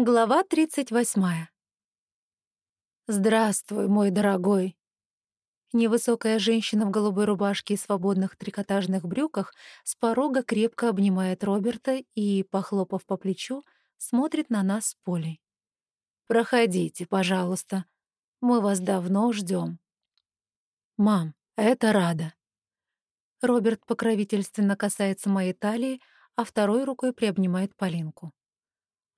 Глава 38. «Здравствуй, мой дорогой!» Невысокая женщина в голубой рубашке и свободных трикотажных брюках с порога крепко обнимает Роберта и, похлопав по плечу, смотрит на нас с Полей. «Проходите, пожалуйста. Мы вас давно ждем. «Мам, это Рада». Роберт покровительственно касается моей талии, а второй рукой приобнимает Полинку.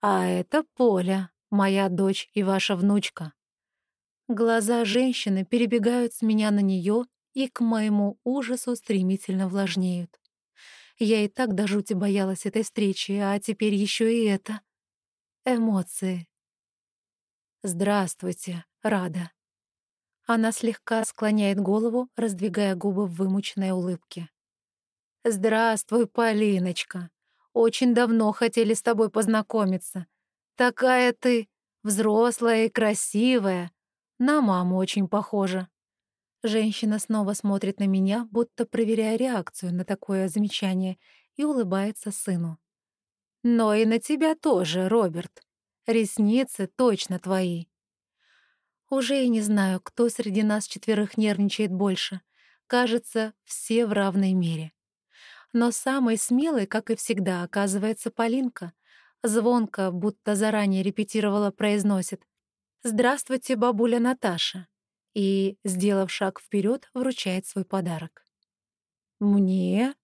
А это Поля, моя дочь и ваша внучка. Глаза женщины перебегают с меня на нее и к моему ужасу стремительно влажнеют. Я и так до жути боялась этой встречи, а теперь еще и это. Эмоции. «Здравствуйте, Рада». Она слегка склоняет голову, раздвигая губы в вымученной улыбке. «Здравствуй, Полиночка. Очень давно хотели с тобой познакомиться. Такая ты взрослая и красивая. На маму очень похожа». Женщина снова смотрит на меня, будто проверяя реакцию на такое замечание, и улыбается сыну. «Но и на тебя тоже, Роберт. Ресницы точно твои». Уже и не знаю, кто среди нас четверых нервничает больше. Кажется, все в равной мере. Но самой смелой, как и всегда, оказывается Полинка. Звонко, будто заранее репетировала, произносит «Здравствуйте, бабуля Наташа» и, сделав шаг вперед, вручает свой подарок. «Мне?»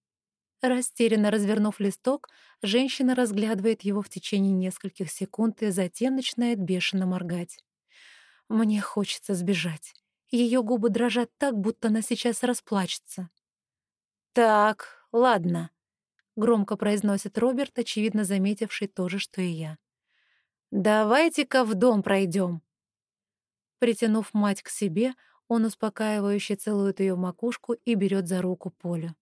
Растерянно развернув листок, женщина разглядывает его в течение нескольких секунд и затем начинает бешено моргать. Мне хочется сбежать. Ее губы дрожат так, будто она сейчас расплачется. «Так, ладно», — громко произносит Роберт, очевидно заметивший то же, что и я. «Давайте-ка в дом пройдем. Притянув мать к себе, он успокаивающе целует ее макушку и берет за руку Полю.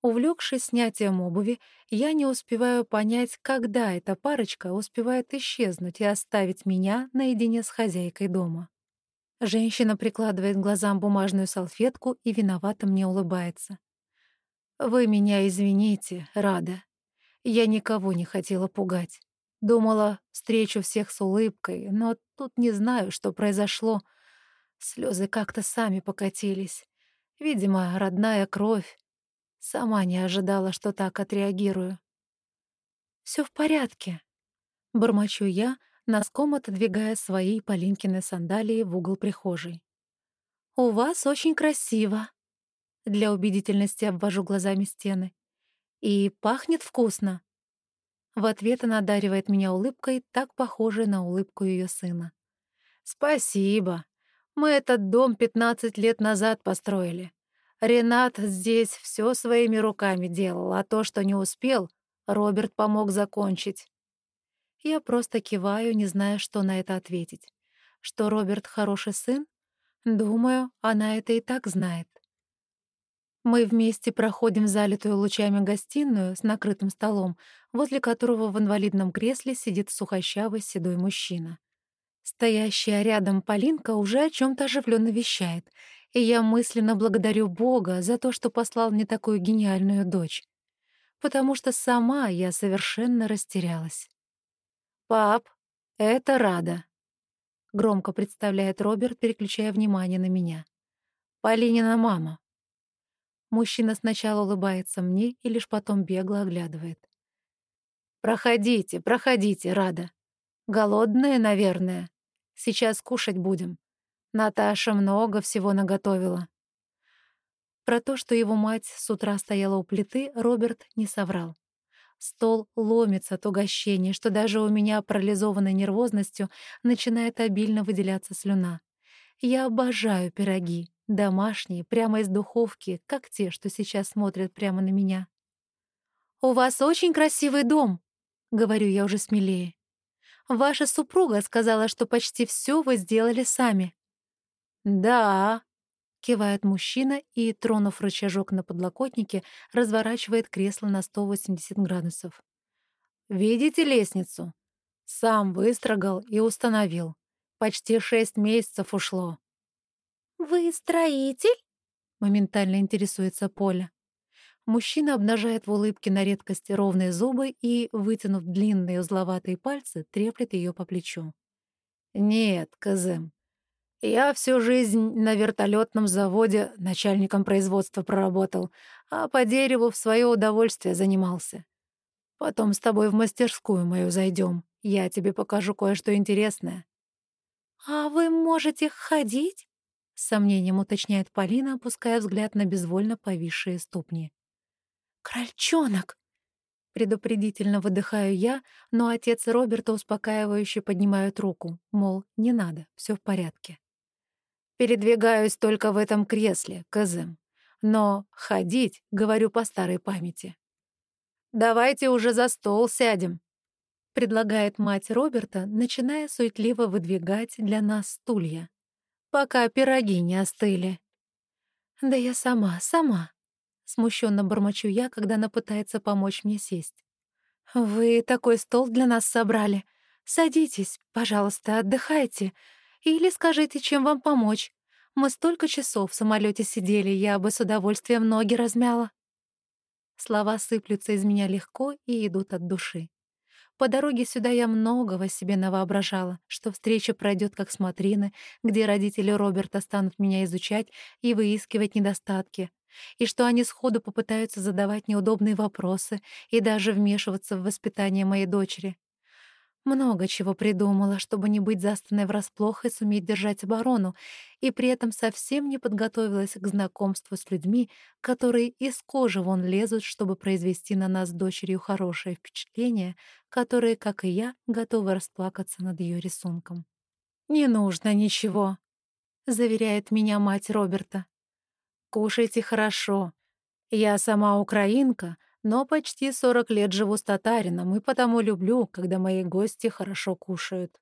Увлекшись снятием обуви, я не успеваю понять, когда эта парочка успевает исчезнуть и оставить меня наедине с хозяйкой дома. Женщина прикладывает глазам бумажную салфетку и виновато мне улыбается. «Вы меня извините, Рада. Я никого не хотела пугать. Думала, встречу всех с улыбкой, но тут не знаю, что произошло. Слезы как-то сами покатились. Видимо, родная кровь. Сама не ожидала, что так отреагирую. Все в порядке», — бормочу я, носком отодвигая свои Полинкины сандалии в угол прихожей. «У вас очень красиво», для убедительности обвожу глазами стены. «И пахнет вкусно». В ответ она одаривает меня улыбкой, так похожей на улыбку ее сына. «Спасибо. Мы этот дом 15 лет назад построили. Ренат здесь все своими руками делал, а то, что не успел, Роберт помог закончить». Я просто киваю, не зная, что на это ответить. Что Роберт хороший сын? Думаю, она это и так знает. Мы вместе проходим залитую лучами гостиную с накрытым столом, возле которого в инвалидном кресле сидит сухощавый седой мужчина. Стоящая рядом Полинка уже о чем то оживленно вещает, и я мысленно благодарю Бога за то, что послал мне такую гениальную дочь. Потому что сама я совершенно растерялась. «Пап, это Рада», — громко представляет Роберт, переключая внимание на меня. «Полинина мама». Мужчина сначала улыбается мне и лишь потом бегло оглядывает. «Проходите, проходите, Рада. Голодная, наверное. Сейчас кушать будем. Наташа много всего наготовила». Про то, что его мать с утра стояла у плиты, Роберт не соврал. Стол ломится от угощения, что даже у меня, парализованной нервозностью, начинает обильно выделяться слюна. Я обожаю пироги, Домашние, прямо из духовки, как те, что сейчас смотрят прямо на меня. «У вас очень красивый дом», — говорю я уже смелее. «Ваша супруга сказала, что почти все вы сделали сами». «Да», — кивает мужчина и, тронув рычажок на подлокотнике, разворачивает кресло на 180 градусов. «Видите лестницу? Сам выстрогал и установил. Почти шесть месяцев ушло. «Вы строитель?» — моментально интересуется Поля. Мужчина обнажает в улыбке на редкость ровные зубы и, вытянув длинные узловатые пальцы, треплет ее по плечу. «Нет, Казым, я всю жизнь на вертолетном заводе начальником производства проработал, а по дереву в свое удовольствие занимался. Потом с тобой в мастерскую мою зайдем. Я тебе покажу кое-что интересное». «А вы можете ходить?» — с сомнением уточняет Полина, опуская взгляд на безвольно повисшие ступни. «Крольчонок!» Предупредительно выдыхаю я, но отец Роберта успокаивающе поднимает руку, мол, не надо, все в порядке. Передвигаюсь только в этом кресле, Казым. Но ходить, говорю по старой памяти. «Давайте уже за стол сядем», — предлагает мать Роберта, начиная суетливо выдвигать для нас стулья, пока пироги не остыли. «Да я сама, сама», — смущенно бормочу я, когда она пытается помочь мне сесть. «Вы такой стол для нас собрали. Садитесь, пожалуйста, отдыхайте. Или скажите, чем вам помочь. Мы столько часов в самолете сидели, я бы с удовольствием ноги размяла». Слова сыплются из меня легко и идут от души. По дороге сюда я многого себе навоображала, что встреча пройдет как смотрины, где родители Роберта станут меня изучать и выискивать недостатки, и что они сходу попытаются задавать неудобные вопросы и даже вмешиваться в воспитание моей дочери. Много чего придумала, чтобы не быть застанной врасплох и суметь держать оборону, и при этом совсем не подготовилась к знакомству с людьми, которые из кожи вон лезут, чтобы произвести на нас с дочерью хорошее впечатление, которые, как и я, готовы расплакаться над ее рисунком. «Не нужно ничего», — заверяет меня мать Роберта. «Кушайте хорошо. Я сама украинка, но почти 40 лет живу с татарином, и потому люблю, когда мои гости хорошо кушают.